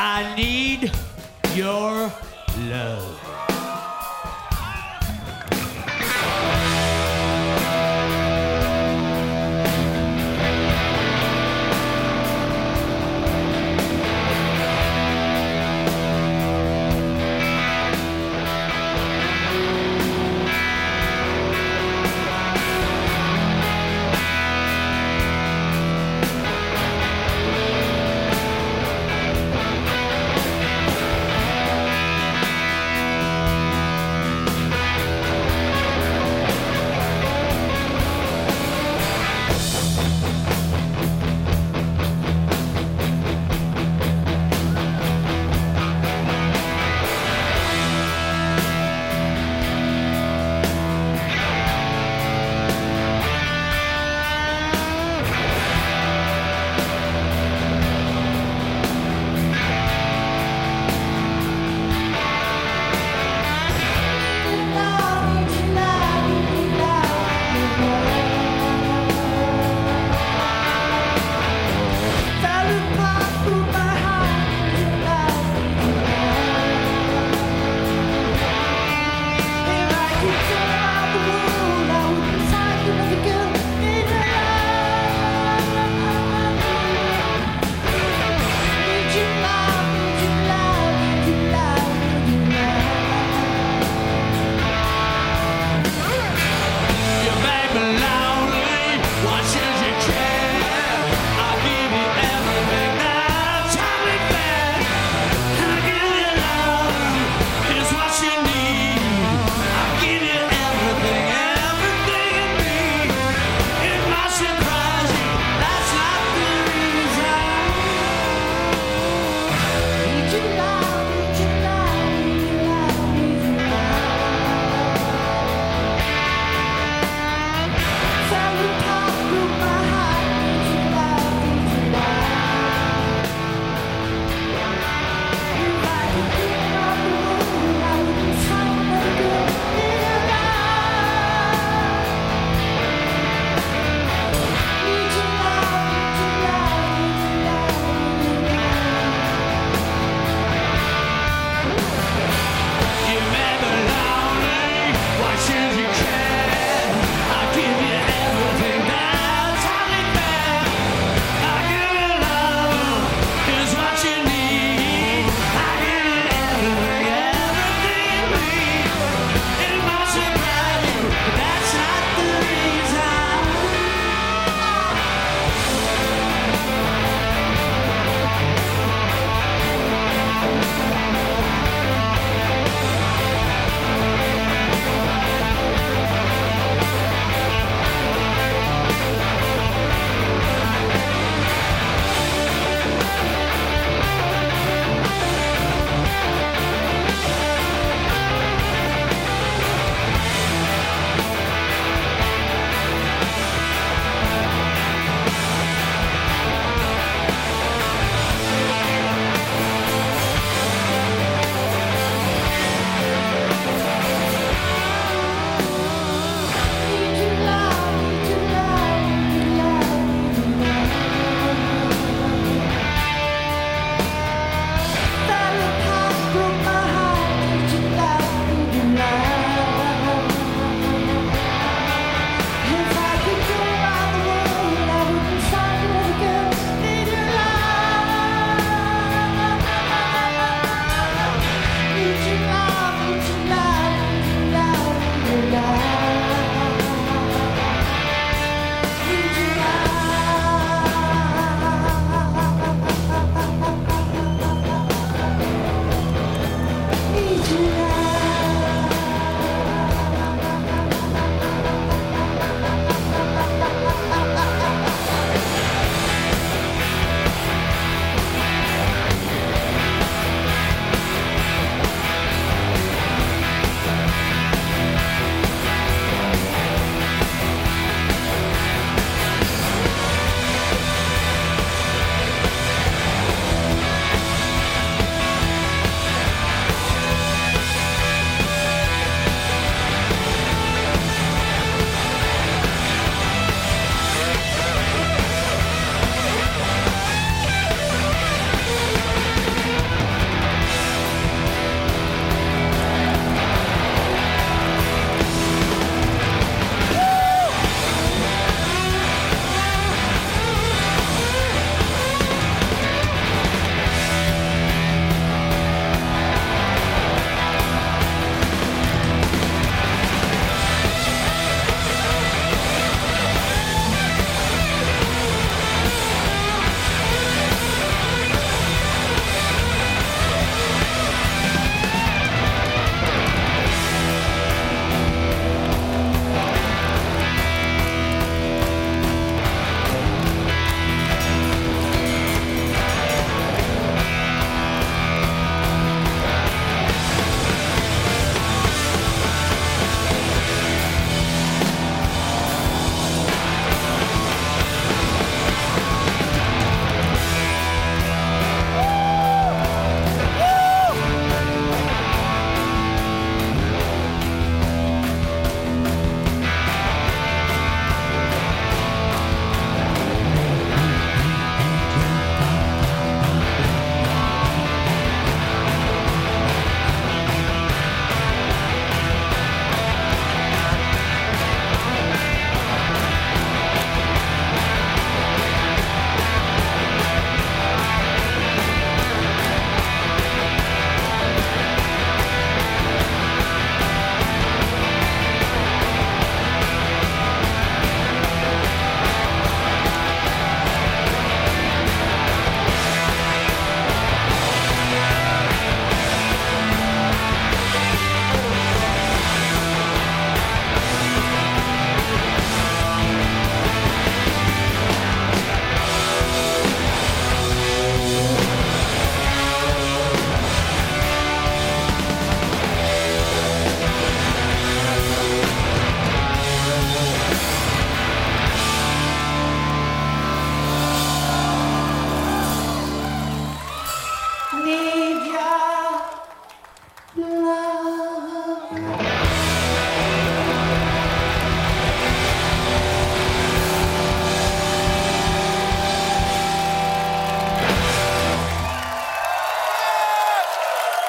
I need your love.